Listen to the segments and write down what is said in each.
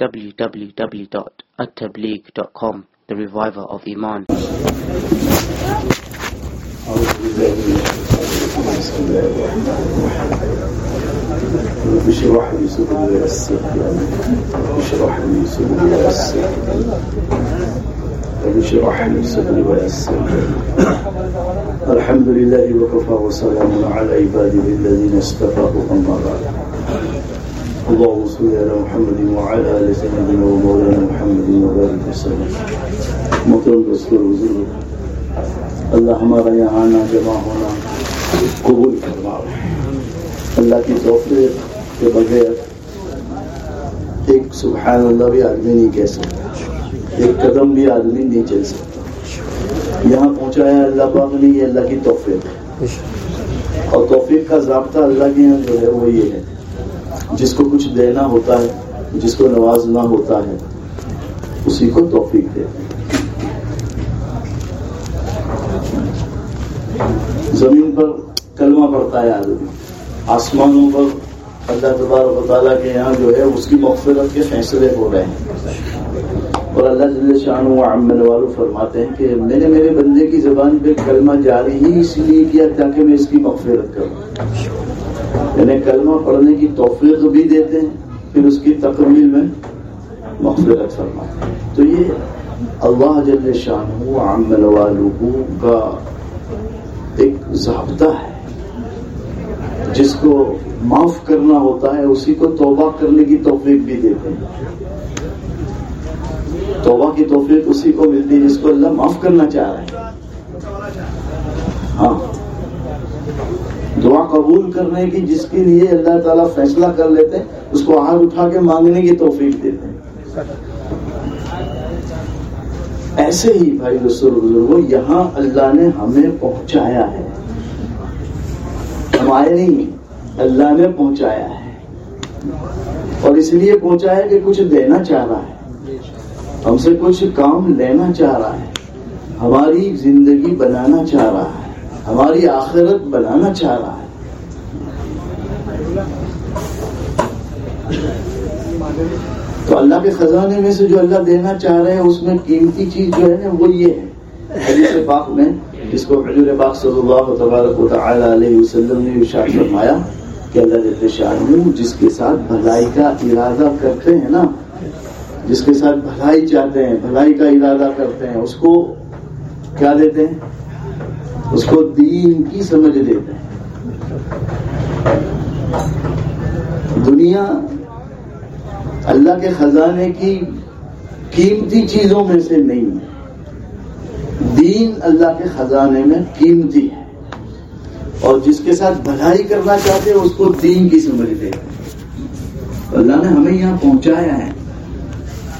www.attableek.com The Reviver of Iman. لي لي الحمد لله وكفى وسلام على عباده الذين اصطفى اما بعد اللهم صل على محمد وعلى ال سيدنا ومولانا محمد وبارك وسلم. محترم دوستوں بزرگ اللہ ہمارا یہاں آنا جمع ہونا قبول کرنا اللہ کی توفیق کے بغیر ایک سبحان اللہ بھی آدمی نہیں کہہ سکتا. ایک قدم بھی آدمی نہیں چل سکتا. یہاں پہنچایا اللہ پاک نے، یہ اللہ کی توفیق. ہے اور توفیق کا ضابطہ اللہ کے یہاں جو ہے وہ یہ ہے. جس کو کچھ دینا ہوتا ہے، جس کو نوازنا ہوتا ہے، اسی کو توفیق دیتے ہیں زمین پر کلمہ پڑتا ہے آدمی۔ آسمانوں پر اللہ تبارک و تعالیٰ کے یہاں جو ہے، اس کی مغفرت کے فیصلے ہو رہے ہیں۔ اور اللہ جل شان و عمل والو فرماتے ہیں کہ میں نے میرے بندے کی زبان پہ کلمہ جاری ہی اس لیے کیا تاکہ میں اس کی مغفرت کروں۔ یعنی کلمہ پڑھنے کی توفیق بھی دیتے ہیں، پھر اس کی تکمیل میں مغفرت فرماتے ہیں۔ تو یہ اللہ جل شان و عمل والو کا ایک ضابطہ ہے۔ جس کو معاف کرنا ہوتا ہے، اسی کو توبہ کرنے کی توفیق بھی دیتے ہیں۔ توبہ کی توفیق اسی کو ملتی ہے جس کو اللہ معاف کرنا چاہ رہے ہیں ہاں۔ دعا قبول کرنے کی جس کے لیے اللہ تعالیٰ فیصلہ کر لیتے ہیں، اس کو ہاتھ اٹھا کے مانگنے کی توفیق دیتے ہیں۔ ایسے ہی بھائی رسول بزرگوں یہاں اللہ نے ہمیں پہنچایا ہے۔ ہم آئے نہیں، اللہ نے پہنچایا ہے۔ اور اس لیے پہنچایا کہ کچھ دینا چاہ رہا ہے۔ ہم سے کچھ کام لینا چاہ رہا ہے۔ ہماری زندگی بنانا چاہ رہا ہے۔ ہماری آخرت بنانا چاہ رہا ہے۔ تو اللہ کے خزانے میں سے جو اللہ دینا چاہ رہے ہیں، اس میں قیمتی چیز جو ہے نا، وہ یہ ہے۔ حدیث پاک میں، جس کو حضور پاک صلی اللہ تبارک و تعالی علیہ وسلم نے ارشاد فرمایا کہ اللہ جل شاہ جس کے ساتھ بھلائی کا ارادہ کرتے ہیں نا، جس کے ساتھ بھلائی چاہتے ہیں، بھلائی کا ارادہ کرتے ہیں، اس کو کیا دیتے ہیں؟ اس کو دین کی سمجھ دیتے ہیں۔ دنیا اللہ کے خزانے کی قیمتی چیزوں میں سے نہیں ہے۔ دین اللہ کے خزانے میں قیمتی ہے۔ اور جس کے ساتھ بھلائی کرنا چاہتے ہیں، اس کو دین کی سمجھتے اللہ نے ہمیں یہاں پہنچایا ہے۔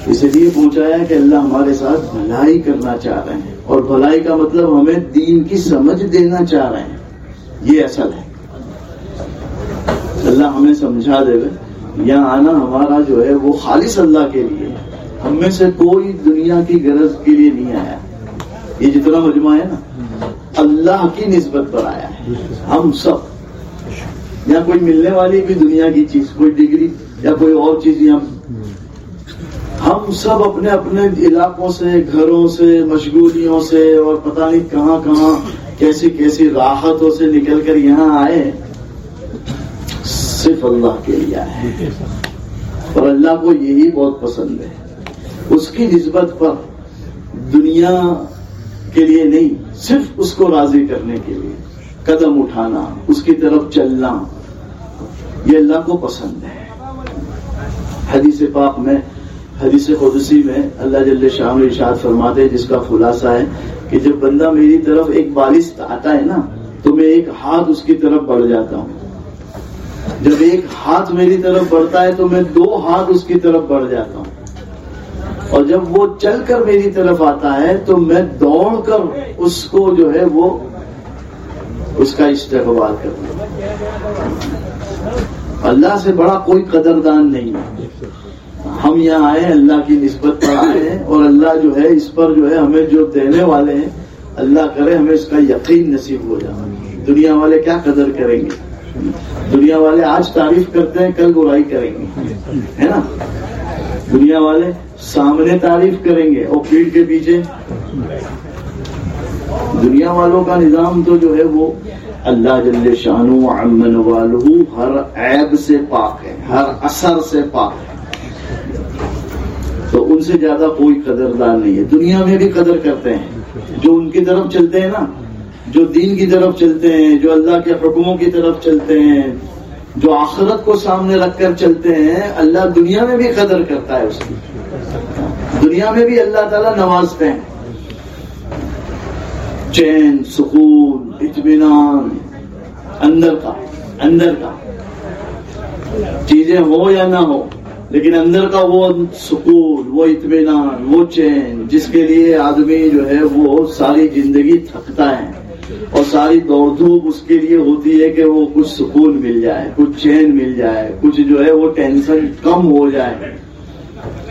اس لیے پہنچایا کہ اللہ ہمارے ساتھ بھلائی کرنا چاہ رہے ہیں۔ اور بھلائی کا مطلب ہمیں دین کی سمجھ دینا چاہ رہے ہیں۔ یہ اصل ہے۔ اللہ ہمیں سمجھا دے گا۔ یہاں آنا ہمارا جو ہے وہ خالص اللہ کے لیے ہم میں سے کوئی دنیا کی غرض کے لیے نہیں آیا۔ یہ جتنا مجمع ہے نا، اللہ کی نسبت پر آیا ہے۔ ہم سب۔ یا کوئی ملنے والی بھی دنیا کی چیز، کوئی ڈگری یا کوئی اور چیز یہاں ہم سب اپنے اپنے علاقوں سے، گھروں سے، مشغولیوں سے اور پتہ نہیں کہاں کہاں کیسی کیسی راحتوں سے نکل کر یہاں آئے۔ صرف اللہ کے لیے آئے اور اللہ کو یہی بہت پسند ہے۔ اس کی نسبت پر دنیا کے لیے نہیں، صرف اس کو راضی کرنے کے لیے۔ قدم اٹھانا، اس کی طرف چلنا، یہ اللہ کو پسند ہے۔ حدیث پاک میں حدیث قدسی میں اللہ جل شاہ ارشاد فرماتے جس کا خلاصہ ہے کہ جب بندہ میری طرف ایک بالش آتا ہے نا، تو میں ایک ہاتھ اس کی طرف بڑھ جاتا ہوں۔ جب ایک ہاتھ میری طرف بڑھتا ہے، تو میں دو ہاتھ اس کی طرف بڑھ جاتا ہوں۔ اور جب وہ چل کر میری طرف آتا ہے، تو میں دوڑ کر اس کو جو ہے وہ اس کا استقبال کرتا ہوں۔ اللہ سے بڑا کوئی قدردان نہیں ہے۔ ہم یہاں آئے اللہ کی نسبت پر آئے ہیں اور اللہ جو ہے، اس پر جو ہے ہمیں جو دینے والے ہیں، اللہ کرے ہمیں اس کا یقین نصیب ہو جائے۔ دنیا والے کیا قدر کریں گے؟ دنیا والے آج تعریف کرتے ہیں، کل برائی کریں گے۔ ہے نا؟ دنیا والے سامنے تعریف کریں گے اور پیٹ کے پیچھے۔ دنیا والوں کا نظام تو جو ہے وہ اللہ جل شانو امن والو ہر عیب سے پاک ہے، ہر اثر سے پاک ہے۔ ان سے زیادہ کوئی قدردار نہیں ہے۔ دنیا میں بھی قدر کرتے ہیں۔ جو ان کی طرف چلتے ہیں نا، جو دین کی طرف چلتے ہیں، جو اللہ کے حکموں کی طرف چلتے ہیں، جو آخرت کو سامنے رکھ کر چلتے ہیں، اللہ دنیا میں بھی قدر کرتا ہے اس کی۔ دنیا میں بھی اللہ تعالیٰ نوازتے ہیں۔ چین، سکون، اطمینان، اندر کا اندر کا۔ چیزیں ہو یا نہ ہو لیکن اندر کا وہ سکون، وہ اطمینان، وہ چین، جس کے لیے آدمی جو ہے وہ ساری زندگی تھکتا ہے اور ساری دوڑ دھوپ اس کے لیے ہوتی ہے کہ وہ کچھ سکون مل جائے، کچھ چین مل جائے، کچھ جو ہے وہ ٹینشن کم ہو جائے۔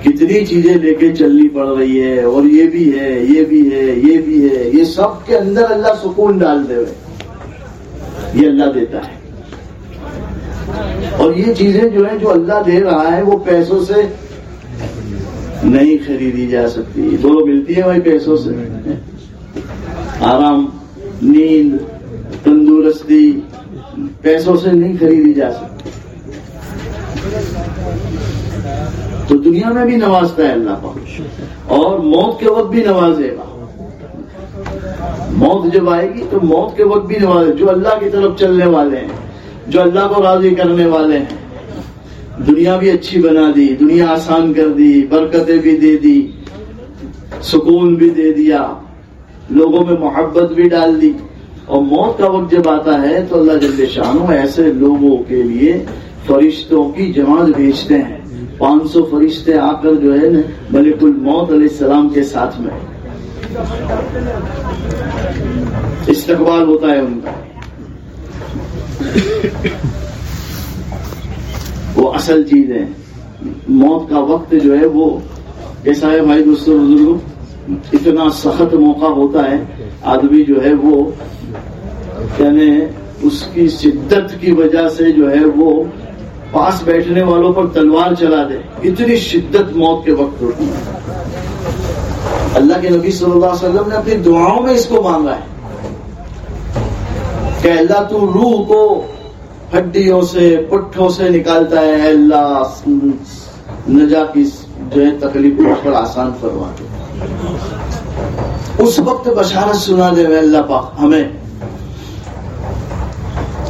کتنی چیزیں لے کے چلنی پڑ رہی ہے اور یہ بھی ہے، یہ بھی ہے، یہ بھی ہے، یہ سب کے اندر اللہ سکون ڈال دے ہوئے۔ یہ اللہ دیتا ہے۔ اور یہ چیزیں جو ہیں جو اللہ دے رہا ہے، وہ پیسوں سے نہیں خریدی جا سکتی۔ دونوں ملتی ہے وہی پیسوں سے۔ آرام، نیند، تندرستی، پیسوں سے نہیں خریدی جا سکتی۔ تو دنیا میں بھی نوازتا ہے اللہ پاک۔ اور موت کے وقت بھی نوازے گا موت جب آئے گی تو موت کے وقت بھی نوازے جو اللہ کی طرف چلنے والے ہیں۔ جو اللہ کو راضی کرنے والے ہیں۔ دنیا بھی اچھی بنا دی، دنیا آسان کر دی، برکتیں بھی دے دی، سکون بھی دے دیا، لوگوں میں محبت بھی ڈال دی۔ اور موت کا وقت جب آتا ہے تو اللہ جل شانو ایسے لوگوں کے لیے فرشتوں کی جماعت بھیجتے ہیں۔ پانچ سو فرشتے آ کر جو ہے نا، ملک الموت علیہ السلام کے ساتھ میں۔ استقبال ہوتا ہے ان کا۔ وہ اصل چیز ہے۔ موت کا وقت جو ہے وہ کیسا ہے بھائی دوستوں بزرگوں اتنا سخت موقع ہوتا ہے، آدمی جو ہے وہ یعنی اس کی شدت کی وجہ سے جو ہے وہ پاس بیٹھنے والوں پر تلوار چلا دے۔ اتنی شدت موت کے وقت ہوتی ہے۔ اللہ کے نبی صلی اللہ علیہ وسلم نے اپنی دعاؤں میں اس کو مانگا ہے۔ کہ اللہ تو روح کو ہڈیوں سے، پٹھوں سے نکالتا ہے۔ اللہ نجا کی جو ہے تکلیف پر آسان فرما دے۔ اس وقت بشارت سنا دے اللہ پاک، ہمیں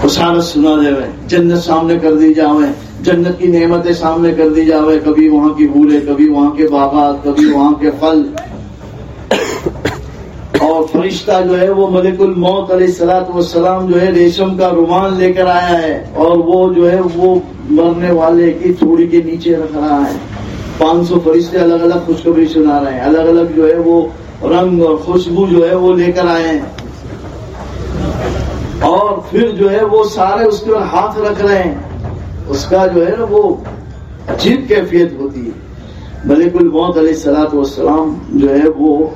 بشارت سنا دے جنت سامنے کر دی جاوے، جنت کی نعمتیں سامنے کر دی جاوے۔ کبھی وہاں کی بھولے کبھی وہاں کے باغات، کبھی وہاں کے پھل۔ اور فرشتہ جو ہے وہ ملک الموت علیہ السلاط والسلام جو ہے ریشم کا رومان لے کر آیا ہے اور وہ جو ہے وہ مرنے والے کی تھوڑی کے نیچے رکھ رہا ہے۔ پانچ سو فرشتے الگ الگ خوشخبری سنا رہے ہیں۔ الگ الگ جو ہے وہ رنگ اور خوشبو جو ہے وہ لے کر آئے ہیں۔ اور پھر جو ہے وہ سارے اس کے ہاتھ رکھ رہے ہیں۔ اس کا جو ہے نا وہ عجیب کیفیت ہوتی ہے۔ ملک الموت علیہ السلاط والسلام جو ہے وہ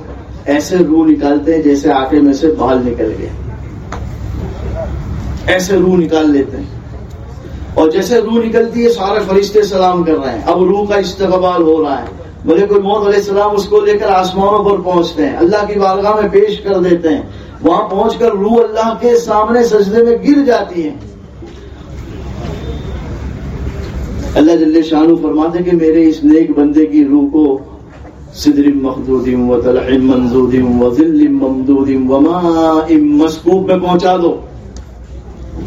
ایسے روح نکالتے ہیں جیسے آٹے میں سے بال نکل گئے ایسے روح نکال لیتے ہیں۔ اور جیسے روح نکلتی ہے، سارے فرشتے سلام کر رہے ہیں۔ اب روح کا استقبال ہو رہا ہے۔ ملک الموت علیہ السلام اس کو لے کر آسمانوں پر پہنچتے ہیں، اللہ کی بارگاہ میں پیش کر دیتے ہیں۔ وہاں پہنچ کر روح اللہ کے سامنے سجدے میں گر جاتی ہے۔ اللہ جل شاہ فرماتے کہ میرے اس نیک بندے کی روح کو صدر مخدود و طلع منزود و ذل ممدود و ماء مسکوب میں پہنچا دو۔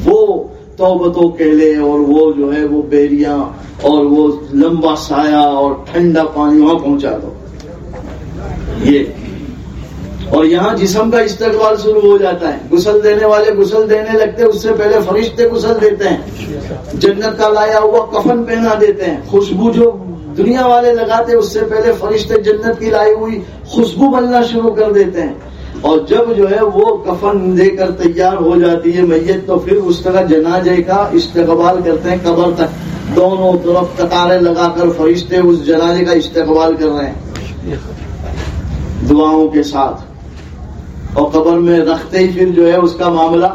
وہ توبتوں کہلے اور وہ جو ہے وہ بیریاں اور وہ لمبا سایہ اور ٹھنڈا پانی وہاں پہنچا دو۔ یہ۔ اور یہاں جسم کا استقبال شروع ہو جاتا ہے۔ گسل دینے والے گسل دینے لگتے اس سے پہلے فرشتے گسل دیتے ہیں۔ جنت کا لایا ہوا کفن پہنا دیتے ہیں۔ خوشبو جو دنیا والے لگاتے اس سے پہلے فرشتے جنت کی لائی ہوئی خوشبو بننا شروع کر دیتے ہیں۔ اور جب جو ہے وہ کفن دے کر تیار ہو جاتی ہے میت، تو پھر اس طرح جنازے کا استقبال کرتے ہیں۔ قبر تک دونوں طرف قطاریں لگا کر فرشتے اس جنازے کا استقبال کر رہے ہیں۔ دعاؤں کے ساتھ۔ اور قبر میں رکھتے ہی پھر جو ہے اس کا معاملہ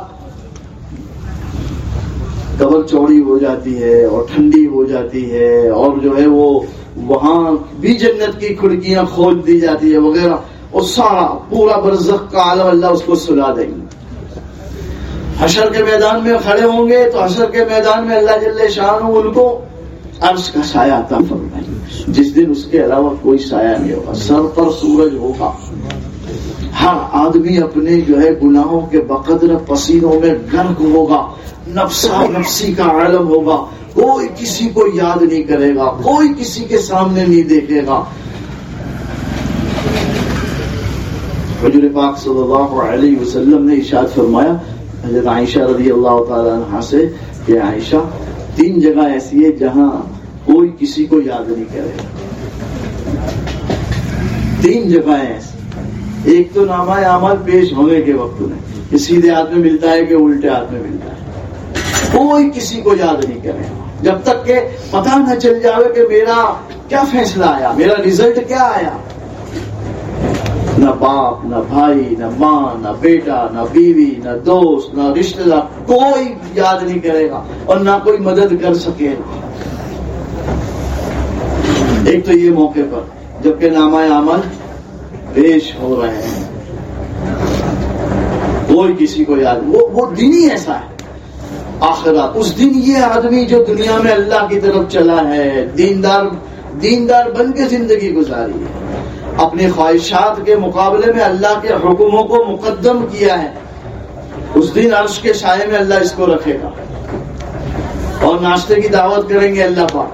قبر چوڑی ہو جاتی ہے اور ٹھنڈی ہو جاتی ہے اور جو ہے وہ وہاں بھی جنت کی کھڑکیاں کھول دی جاتی ہے وغیرہ اور سارا پورا برزخ کا عالم اللہ اس کو سلا دیں گے۔ حشر کے میدان میں کھڑے ہوں گے تو حشر کے میدان میں اللہ جل شاہ ان کو عرض کا سایہ آتا فرمائے جس دن اس کے علاوہ کوئی سایہ نہیں ہوگا، سر پر سورج ہوگا۔ ہر آدمی اپنے جو ہے گناہوں کے بقدر پسینوں میں گرک ہوگا۔ نفسا نفسی کا عالم ہوگا۔ کوئی کسی کو یاد نہیں کرے گا، کوئی کسی کے سامنے نہیں دیکھے گا۔ حضور پاک صلی اللہ علیہ وسلم نے اشاد فرمایا، حضرت عائشہ رضی اللہ تعالی عنہ سے کہ عائشہ، تین جگہ ایسی ہے جہاں کوئی کسی کو یاد نہیں کرے۔ تین جگہ ایسی۔ ایک تو نامہ عمل پیش ہونے کے وقت میں سیدھے ہاتھ میں ملتا ہے کہ الٹے ہاتھ میں ملتا ہے۔ کوئی کسی کو یاد نہیں کرے۔ گا جب تک کہ پتہ نہ چل جاوے کہ میرا کیا فیصلہ آیا، میرا ریزلٹ کیا آیا۔ نہ باپ، نہ بھائی، نہ ماں، نہ بیٹا، نہ بیوی، نہ دوست، نہ رشتے دار کوئی یاد نہیں کرے گا اور نہ کوئی مدد کر سکے۔ ایک تو یہ موقع پر جبکہ نامہ عمل پیش ہو رہے ہیں۔ کوئی کسی کو یاد وہ وہ دن ہی ایسا ہے۔ آخرا اس دن یہ آدمی جو دنیا میں اللہ کی طرف چلا ہے، دیندار دیندار بن کے زندگی گزاری ہے۔ اپنی خواہشات کے مقابلے میں اللہ کے حکموں کو مقدم کیا ہے۔ اس دن عرش کے سائے میں اللہ اس کو رکھے گا۔ اور ناشتے کی دعوت کریں گے اللہ پاک۔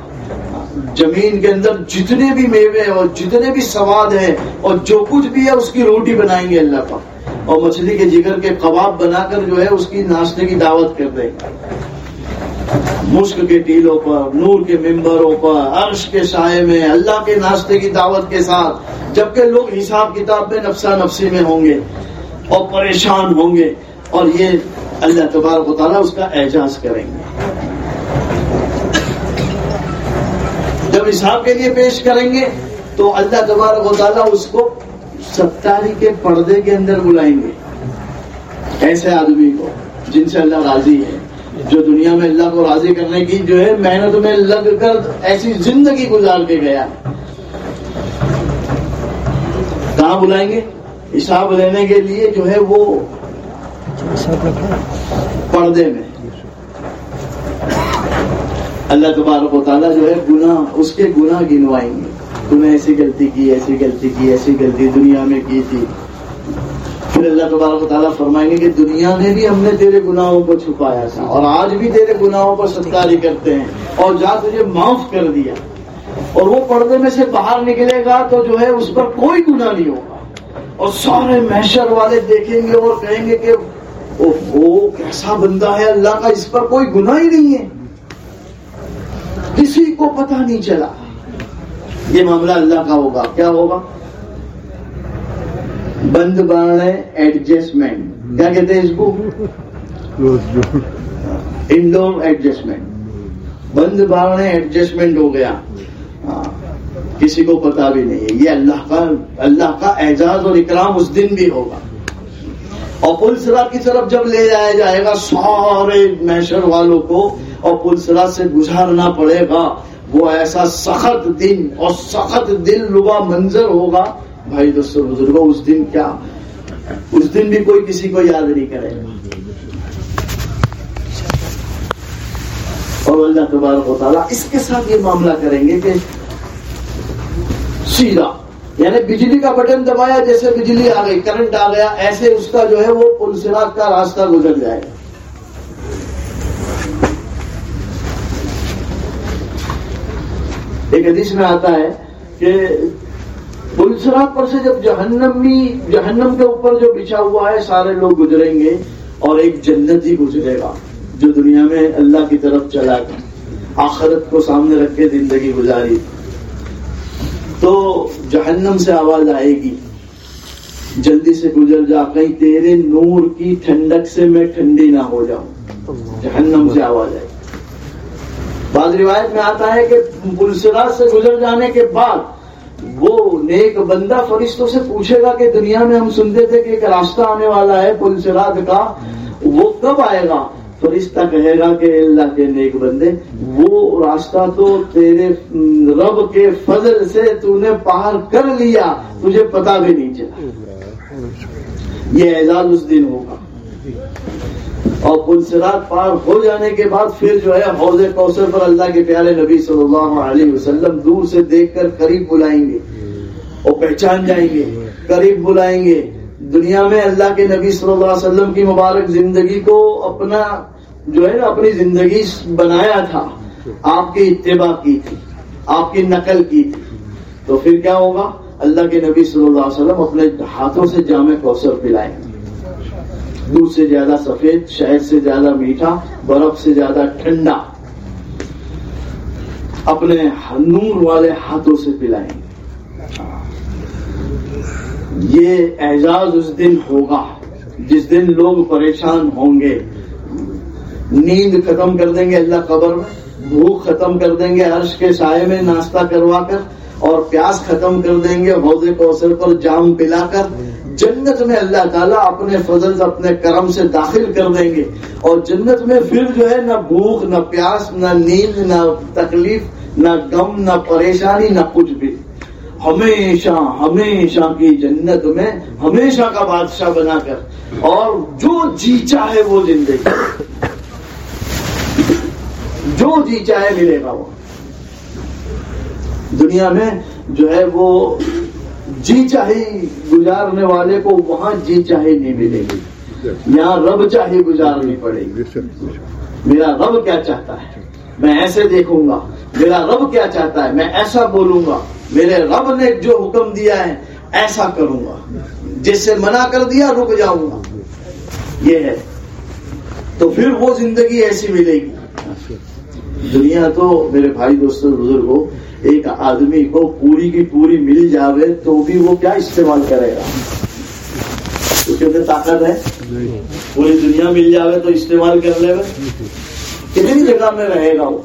زمین کے اندر جتنے بھی میوے اور جتنے بھی سواد ہیں اور جو کچھ بھی ہے، اس کی روٹی بنائیں گے اللہ پاک۔ اور مچھلی کے جگر کے کباب بنا کر جو ہے اس کی ناشتے کی دعوت کر دیں۔ گے مشک کے ٹیلوں پر، نور کے ممبروں پر، عرش کے سائے میں، اللہ کے ناشتے کی دعوت کے ساتھ، جبکہ لوگ حساب کتاب میں نفسا نفسی میں ہوں گے اور پریشان ہوں گے۔ اور یہ اللہ تبارک و تعالیٰ اس کا اعجاز کریں گے۔ جب حساب کے لیے پیش کریں گے تو اللہ تبارک و تعالیٰ اس کو ستاری کے پردے کے اندر بلائیں گے۔ ایسے آدمی کو جن سے اللہ راضی ہے، جو دنیا میں اللہ کو راضی کرنے کی جو ہے محنت میں لگ کر ایسی زندگی گزار کے گیا۔ کہاں بلائیں گے؟ حساب لینے کے لیے جو ہے وہ پردے میں۔ اللہ تبارک و تعالیٰ جو ہے گناہ، اس کے گناہ گنوائیں گے۔ تم نے ایسی غلطی کی، ایسی غلطی کی، ایسی غلطی دنیا میں کی تھی۔ پھر اللہ تبارک و تعالیٰ فرمائیں گے کہ دنیا نے بھی ہم نے تیرے گناہوں کو چھپایا تھا اور آج بھی تیرے گناہوں پر ستاری کرتے ہیں اور جا تجھے معاف کر دیا۔ اور وہ پردے میں سے باہر نکلے گا تو جو ہے اس پر کوئی گناہ نہیں ہوگا۔ اور سارے محشر والے دیکھیں گے اور کہیں گے کہ وہ کیسا بندہ ہے، اللہ کا اس پر کوئی گناہ ہی نہیں ہے۔ کسی کو پتہ نہیں چلا۔ یہ معاملہ اللہ کا ہوگا۔ کیا ہوگا؟ بند باڑے ایڈجسٹمنٹ کیا کہتے ہیں اس کو؟ انڈور ایڈجسٹمنٹ بند باڑے ایڈجسٹمنٹ ہو گیا۔ ہاں، کسی کو پتا بھی نہیں ہے۔ یہ اللہ کا اللہ کا اعزاز اور اکرام اس دن بھی ہوگا۔ اور پلسرا کی طرف جب لے جایا جائے گا سارے میشر والوں کو اور پلسرا سے گزارنا پڑے گا۔ وہ ایسا سخت دن اور سخت دل ربا منظر ہوگا۔ بھائی دوستوں بزرگوں اس دن کیا؟ اس دن بھی کوئی کسی کو یاد نہیں کرے گا۔ اور اللہ تبارک و تعالیٰ اس کے ساتھ یہ معاملہ کریں گے کہ سیدھا یعنی بجلی کا بٹن دبایا جیسے بجلی آ گئی، کرنٹ آ گیا، ایسے اس کا جو ہے وہ پلسرات کا راستہ گزر جائے گا۔ ایک حدیث میں آتا ہے کہ پلسرات پر سے جب جہنمی جہنم کے اوپر جو بچھا ہوا ہے، سارے لوگ گزریں گے اور ایک جنتی گزرے گا، جو دنیا میں اللہ کی طرف چلا گیا آخرت کو سامنے رکھ کے زندگی گزاری۔ تو جہنم سے آواز آئے گی۔ جلدی سے گزر جا، کہیں تیرے نور کی ٹھنڈک سے میں ٹھنڈی نہ ہو جاؤں۔ جہنم سے آواز آئے گی۔ بعض روایت میں آتا ہے کہ پلسرات سے گزر جانے کے بعد وہ نیک بندہ فرشتوں سے پوچھے گا کہ دنیا میں ہم سنتے تھے کہ ایک راستہ آنے والا ہے پلسرات کا، وہ کب آئے گا؟ فرشتہ کہے گا کہ اللہ کے نیک بندے، وہ راستہ تو تیرے رب کے فضل سے تو نے پار کر لیا، تجھے پتا بھی نہیں چلا۔ یہ اعزاز اس دن ہوگا۔ اور پنسرات پار ہو جانے کے بعد پھر جو ہے حوض کوثر پر اللہ کے پیارے نبی صلی اللہ علیہ وسلم دور سے دیکھ کر قریب بلائیں گے اور پہچان جائیں گے، قریب بلائیں گے۔ دنیا میں اللہ کے نبی صلی اللہ علیہ وسلم کی مبارک زندگی کو اپنا جو ہے نا، اپنی زندگی بنایا تھا۔ آپ کی اتباع کی تھی، آپ کی نقل کی تھی۔ تو پھر کیا ہوگا؟ اللہ کے نبی صلی اللہ علیہ وسلم اپنے ہاتھوں سے جامع کوثر پلائیں گے۔ دودھ سے زیادہ سفید، شہد سے زیادہ میٹھا، برف سے زیادہ ٹھنڈا۔ اپنے نور والے ہاتھوں سے پلائیں۔ گے یہ اعزاز اس دن ہوگا جس دن لوگ پریشان ہوں گے۔ نیند ختم کر دیں گے اللہ قبر میں، بھوک ختم کر دیں گے، عرش کے سائے میں ناشتہ کروا کر اور پیاس ختم کر دیں گے حوض کوثر پر جام پلا کر جنت میں اللہ تعالیٰ اپنے فضل اپنے کرم سے داخل کر دیں گے۔ اور جنت میں پھر جو ہے، نہ بھوک، نہ پیاس، نہ نیند، نہ تکلیف، نہ غم، نہ پریشانی، نہ کچھ بھی۔ ہمیشہ ہمیشہ کی جنت میں ہمیشہ کا بادشاہ بنا کر۔ اور جو جی چاہے وہ زندگی۔ جو جی چاہے ملے گا وہ۔ دنیا میں جو ہے وہ جی چاہے گزارنے والے کو وہاں جی چاہے نہیں ملے گی۔ یہاں رب چاہے گزارنی پڑے گی۔ میرا رب کیا چاہتا ہے؟ میں ایسے دیکھوں گا۔ میرا رب کیا چاہتا ہے؟ میں ایسا بولوں گا۔ میرے رب نے جو حکم دیا ہے، ایسا کروں گا۔ جس سے منع کر دیا، رک جاؤں گا۔ یہ ہے۔ تو پھر وہ زندگی ایسی ملے گی۔ دنیا تو میرے بھائی دوستوں بزرگ ہو ایک آدمی کو پوری کی پوری مل جاوے تو بھی وہ کیا استعمال کرے گا؟ اس کے اندر طاقت ہے؟ پوری دنیا مل جاوے تو استعمال کر لے گا؟ کتنی جگہ میں رہے گا وہ؟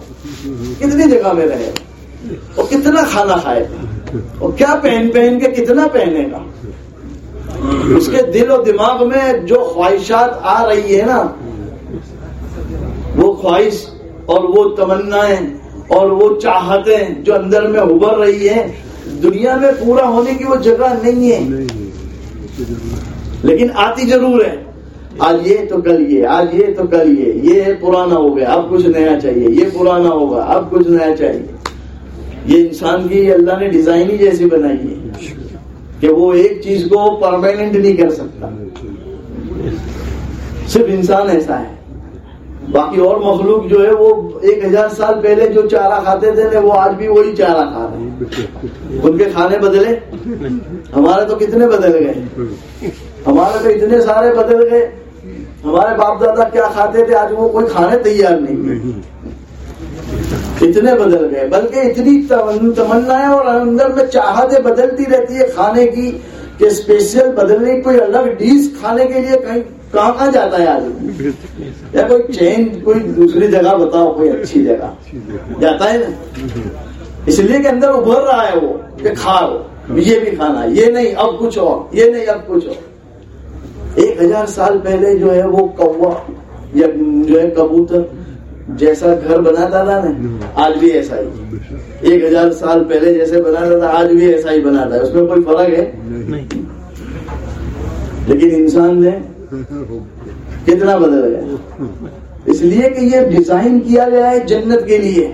کتنی جگہ میں رہے گا؟ وہ کتنا کھانا کھائے گا؟ وہ کیا پہن پہن کے کتنا پہنے گا؟ اس کے دل و دماغ میں جو خواہشات آ رہی ہے نا، وہ خواہش اور وہ تمنائیں اور وہ چاہتیں جو اندر میں ابھر رہی ہے، دنیا میں پورا ہونے کی وہ جگہ نہیں ہے۔ لیکن آتی ضرور ہے۔ آج یہ تو کل یہ، آج یہ تو کل یہ۔ یہ پرانا ہو گیا، اب کچھ نیا چاہیے۔ یہ پرانا ہوگا، اب کچھ نیا چاہیے۔ یہ انسان کی اللہ نے ڈیزائن ہی جیسی بنائی ہے کہ وہ ایک چیز کو پرماننٹ نہیں کر سکتا۔ صرف انسان ایسا ہے۔ باقی اور مخلوق جو ہے وہ ایک ہزار سال پہلے جو چارہ کھاتے تھے وہ آج بھی وہی چارہ کھا رہے ہیں۔ ان کے کھانے بدلے۔ ہمارے تو کتنے بدل گئے۔ ہمارے تو اتنے سارے بدل گئے۔ ہمارے باپ دادا کیا کھاتے تھے، آج وہ کوئی کھانے تیار نہیں اتنے بدل گئے۔ بلکہ اتنی تمنا ہے اور اندر میں چاہتے بدلتی رہتی ہے کھانے کی کہ اسپیشل بدلنے کوئی الگ ڈیش کھانے کے لیے کہیں کہاں جاتا ہے آدمی؟ یا کوئی چین کوئی دوسری جگہ بتاؤ کوئی اچھی جگہ۔ جاتا ہے نا؟ اس لیے کہ اندر ابھر رہا ہے وہ کہ کھاؤ یہ بھی کھانا یہ نہیں اب کچھ اور۔ یہ نہیں اب کچھ اور۔ ایک ہزار سال پہلے جو ہے وہ کوا یا جو ہے کبوتر جیسا گھر بناتا تھا نا آج بھی ایسا ہی۔ ایک ہزار سال پہلے جیسے بناتا تھا آج بھی ایسا ہی بناتا ہے۔ اس میں کوئی فرق ہے؟ لیکن انسان نے کتنا بدل گیا؟ اس لیے کہ یہ ڈیزائن کیا گیا ہے جنت کے لیے.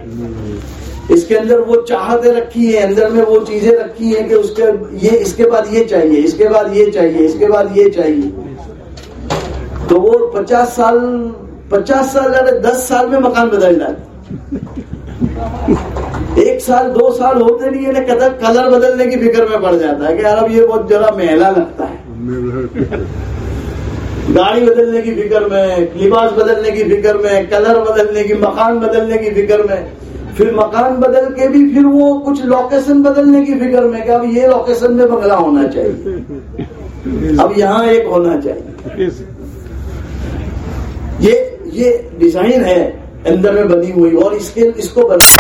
اس کے اندر وہ چاہتے رکھی ہے اندر میں وہ چیزیں رکھی ہیں کہ اس کے یہ، اس کے بعد یہ چاہیے، اس کے بعد یہ چاہیے، اس کے بعد یہ چاہیے. تو وہ پچاس سال پچاس سال زیادہ دس سال میں مکان بدل جاتے ایک سال، دو سال ہوتے نہیں ہے کلر بدلنے کی فکر میں پڑ جاتا ہے کہ یار اب یہ بہت ذرا محلا لگتا ہے. گاڑی بدلنے کی فکر میں، لباس بدلنے کی فکر میں، کلر بدلنے کی، مکان بدلنے کی فکر میں۔ پھر مکان بدل کے بھی پھر وہ کچھ لوکیشن بدلنے کی فکر میں کہ اب یہ لوکیشن میں بنگلہ ہونا چاہیے۔ اب یہاں ایک ہونا چاہیے۔ یہ یہ ڈیزائن ہے اندر میں بنی ہوئی اور اس کے، اس کو بنا